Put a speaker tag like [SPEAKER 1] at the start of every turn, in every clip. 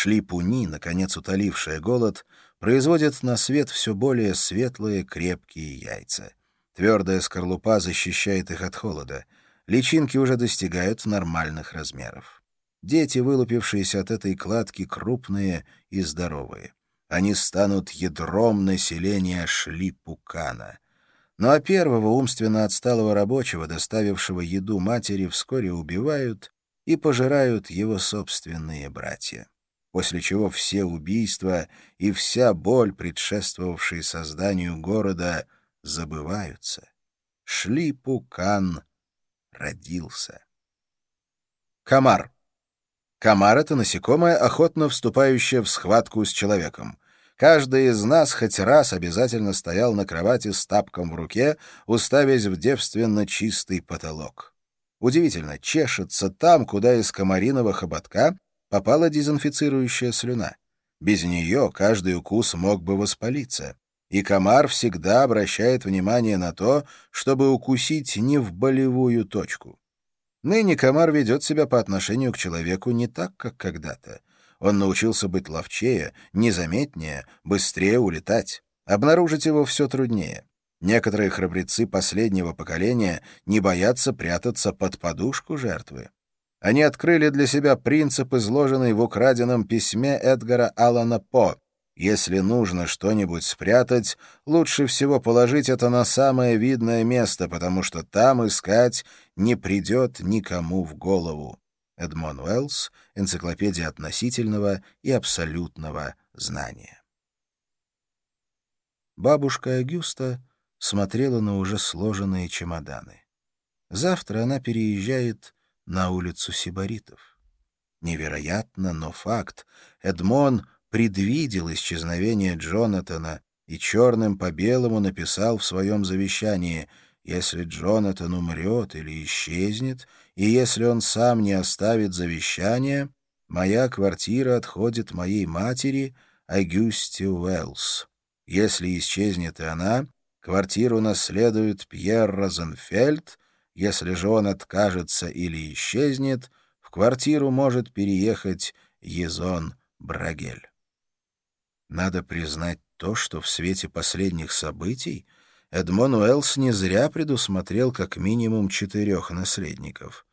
[SPEAKER 1] Шлипуни, наконец утолившая голод, производит на свет все более светлые крепкие яйца. Твердая скорлупа защищает их от холода. Личинки уже достигают нормальных размеров. Дети, вылупившиеся от этой кладки, крупные и здоровые. Они станут ядром населения Шлипукана. Ну а первого умственно отсталого рабочего, доставившего еду матери, вскоре убивают и пожирают его собственные братья после чего все убийства и вся боль, предшествовавшие созданию города, забываются. Шлипукан родился. Комар. Комар — это насекомое, охотно вступающее в схватку с человеком. Каждый из нас хоть раз обязательно стоял на кровати с тапком в руке, уставясь в девственно чистый потолок. Удивительно, чешется там, куда из комариного хоботка попала дезинфицирующая слюна. Без нее каждый укус мог бы воспалиться. И комар всегда обращает внимание на то, чтобы укусить не в болевую точку. Ныне комар ведет себя по отношению к человеку не так, как когда-то. Он научился быть ловчее, незаметнее, быстрее улетать. Обнаружить его все труднее. Некоторые храбрецы последнего поколения не боятся прятаться под подушку жертвы. Они открыли для себя принцип, изложенный в украденном письме Эдгара Аллана По. Если нужно что-нибудь спрятать, лучше всего положить это на самое видное место, потому что там искать не придет никому в голову. Эдмон Уэллс, Энциклопедия относительного и абсолютного знания. Бабушка Агюста смотрела на уже сложенные чемоданы. Завтра она переезжает на улицу сибаритов. Невероятно, но факт. Эдмон предвидел исчезновение Джонатана и черным по белому написал в своем завещании «Если Джонатан умрет или исчезнет, и если он сам не оставит завещание, моя квартира отходит моей матери Агюсте Уэллс. Если исчезнет и она, квартиру наследует Пьер Розенфельд, если же он откажется или исчезнет, в квартиру может переехать Езон Брагель. Надо признать то, что в свете последних событий Эдмон Уэллс не зря предусмотрел как минимум четырех наследников.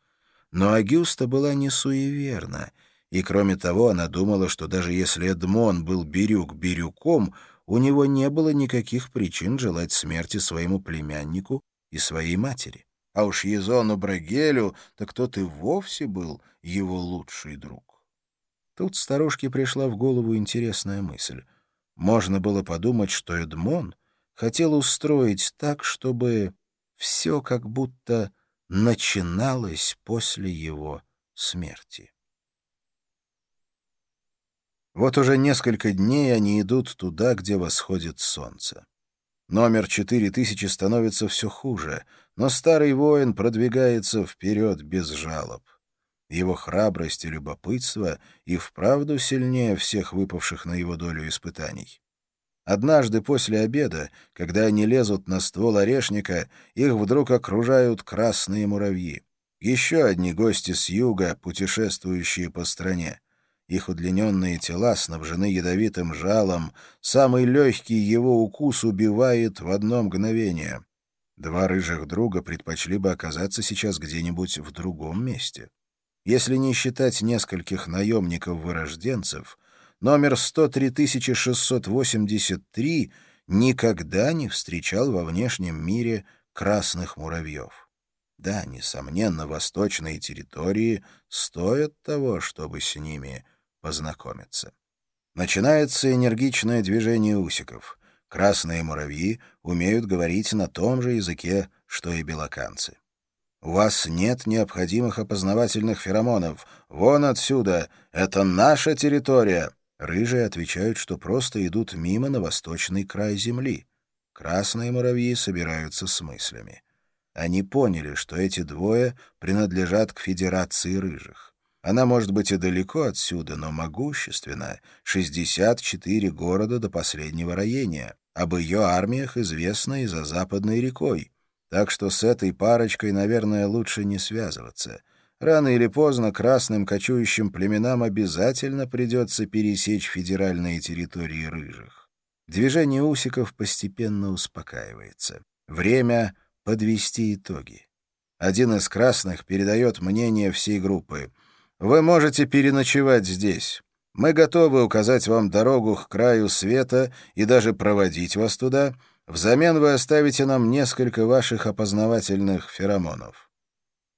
[SPEAKER 1] Но Агюста была не суеверна, и, кроме того, она думала, что даже если Эдмон был Бирюк Бирюком, у него не было никаких причин желать смерти своему племяннику и своей матери а уж Езону Брагелю, так тот и вовсе был его лучший друг. Тут старушке пришла в голову интересная мысль. Можно было подумать, что Эдмон хотел устроить так, чтобы все как будто начиналось после его смерти. Вот уже несколько дней они идут туда, где восходит солнце. Номер 4000 становится все хуже, но старый воин продвигается вперед без жалоб. Его храбрость и любопытство и вправду сильнее всех выпавших на его долю испытаний. Однажды после обеда, когда они лезут на ствол орешника, их вдруг окружают красные муравьи. Еще одни гости с юга, путешествующие по стране. Их удлиненные тела снабжены ядовитым жалом. Самый легкий его укус убивает в одно мгновение. Два рыжих друга предпочли бы оказаться сейчас где-нибудь в другом месте. Если не считать нескольких наемников-вырожденцев, номер 103683 никогда не встречал во внешнем мире красных муравьев. Да, несомненно, восточные территории стоят того, чтобы с ними познакомиться. Начинается энергичное движение усиков. Красные муравьи умеют говорить на том же языке, что и белоканцы. У вас нет необходимых опознавательных феромонов. Вон отсюда. Это наша территория. Рыжие отвечают, что просто идут мимо на восточный край земли. Красные муравьи собираются с мыслями. Они поняли, что эти двое принадлежат к Федерации рыжих. Она может быть и далеко отсюда, но могущественна. 64 города до последнего роения. Об ее армиях известно и за Западной рекой. Так что с этой парочкой, наверное, лучше не связываться. рано или поздно красным кочующим племенам обязательно придется пересечь федеральные территории рыжих. Движение усиков постепенно успокаивается. Время подвести итоги. Один из красных передает мнение всей группы. «Вы можете переночевать здесь. Мы готовы указать вам дорогу к краю света и даже проводить вас туда. Взамен вы оставите нам несколько ваших опознавательных феромонов».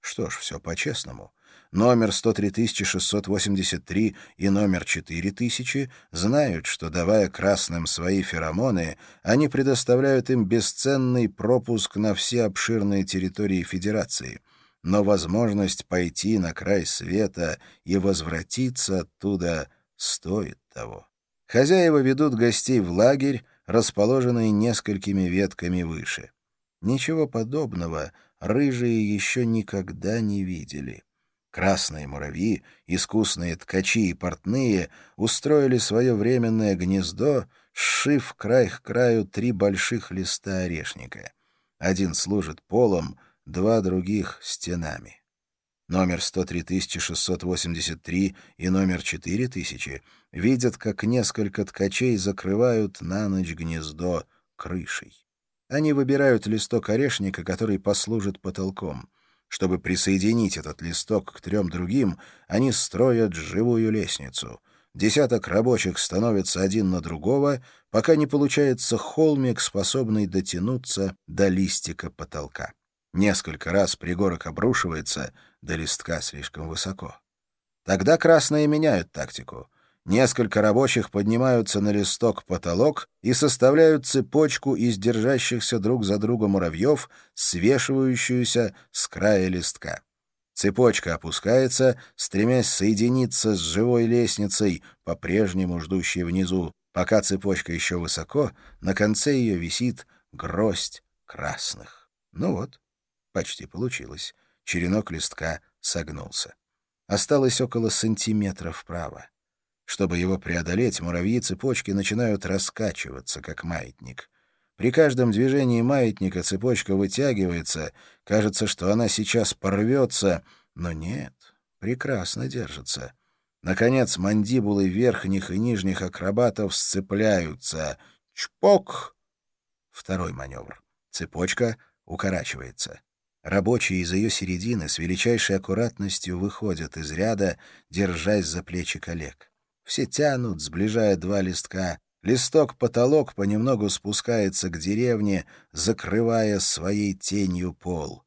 [SPEAKER 1] Что ж, все по-честному номер 103683 и номер 4000 знают, что, давая красным свои феромоны, они предоставляют им бесценный пропуск на все обширные территории Федерации. Но возможность пойти на край света и возвратиться оттуда стоит того. Хозяева ведут гостей в лагерь, расположенный несколькими ветками выше. Ничего подобного рыжие еще никогда не видели. Красные муравьи, искусные ткачи и портные устроили свое временное гнездо, сшив край к краю три больших листа орешника. Один служит полом, два других — стенами. Номер 103683 и номер 4000 видят, как несколько ткачей закрывают на ночь гнездо крышей. Они выбирают листок орешника, который послужит потолком — чтобы присоединить этот листок к трем другим, они строят живую лестницу. Десяток рабочих становится один на другого, пока не получается холмик, способный дотянуться до листика потолка. Несколько раз пригорок обрушивается, до листка слишком высоко. Тогда красные меняют тактику — Несколько рабочих поднимаются на листок потолок и составляют цепочку из держащихся друг за другом муравьев, свешивающуюся с края листка. Цепочка опускается, стремясь соединиться с живой лестницей, по-прежнему ждущей внизу. Пока цепочка еще высоко, на конце ее висит гроздь красных. Ну вот, почти получилось. Черенок листка согнулся. Осталось около сантиметра вправо. Чтобы его преодолеть, муравьи цепочки начинают раскачиваться, как маятник. При каждом движении маятника цепочка вытягивается, кажется, что она сейчас порвется, но нет, прекрасно держится. Наконец, мандибулы верхних и нижних акробатов сцепляются. Чпок! Второй маневр. Цепочка укорачивается. Рабочие из ее середины с величайшей аккуратностью выходят из ряда, держась за плечи коллег. Все тянут, сближая два листка. Листок-потолок понемногу спускается к деревне, закрывая своей тенью пол.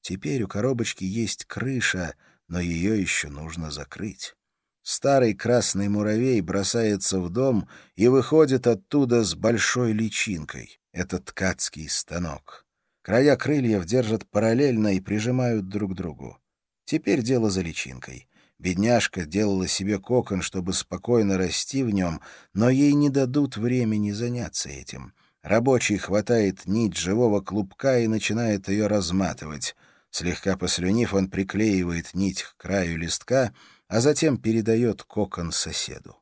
[SPEAKER 1] Теперь у коробочки есть крыша, но ее еще нужно закрыть. Старый красный муравей бросается в дом и выходит оттуда с большой личинкой. Это ткацкий станок. Края крыльев держат параллельно и прижимают друг к другу. Теперь дело за личинкой. Бедняжка делала себе кокон, чтобы спокойно расти в нем, но ей не дадут времени заняться этим. Рабочий хватает нить живого клубка и начинает ее разматывать. Слегка послюнив, он приклеивает нить к краю листка, а затем передает кокон соседу.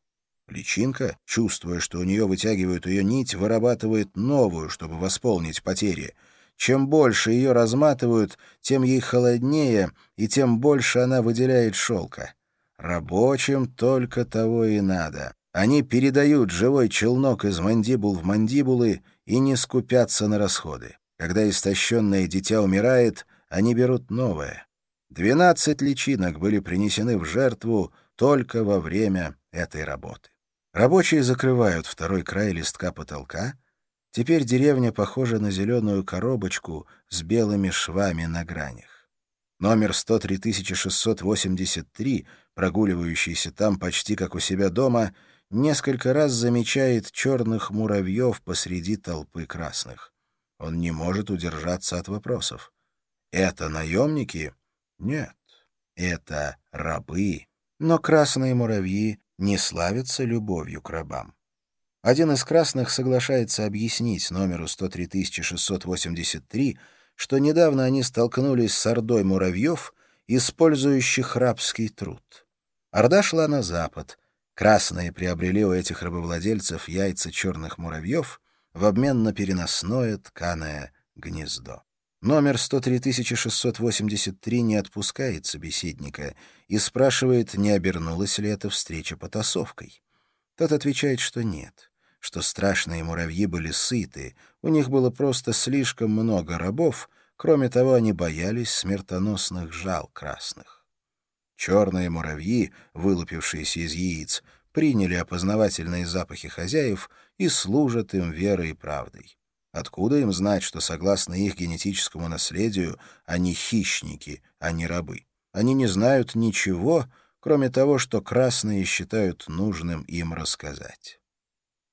[SPEAKER 1] Личинка, чувствуя, что у нее вытягивают ее нить, вырабатывает новую, чтобы восполнить потери — чем больше ее разматывают, тем ей холоднее, и тем больше она выделяет шелка. Рабочим только того и надо. Они передают живой челнок из мандибул в мандибулы и не скупятся на расходы. Когда истощенное дитя умирает, они берут новое. Двенадцать личинок были принесены в жертву только во время этой работы. Рабочие закрывают второй край листка потолка — Теперь деревня похожа на зеленую коробочку с белыми швами на гранях. Номер 103683, прогуливающийся там почти как у себя дома, несколько раз замечает черных муравьев посреди толпы красных. Он не может удержаться от вопросов. Это наемники? Нет, это рабы. Но красные муравьи не славятся любовью к рабам. Один из красных соглашается объяснить номеру 103683, что недавно они столкнулись с ордой муравьев, использующих рабский труд. Орда шла на запад. Красные приобрели у этих рабовладельцев яйца черных муравьев в обмен на переносное тканое гнездо. Номер 103683 не отпускает собеседника и спрашивает, не обернулась ли эта встреча потасовкой. Тот отвечает, что нет, что страшные муравьи были сыты, у них было просто слишком много рабов, кроме того, они боялись смертоносных жал красных. Черные муравьи, вылупившиеся из яиц, приняли опознавательные запахи хозяев и служат им верой и правдой. Откуда им знать, что, согласно их генетическому наследию, они хищники, а не рабы? Они не знают ничего, кроме того, что красные считают нужным им рассказать.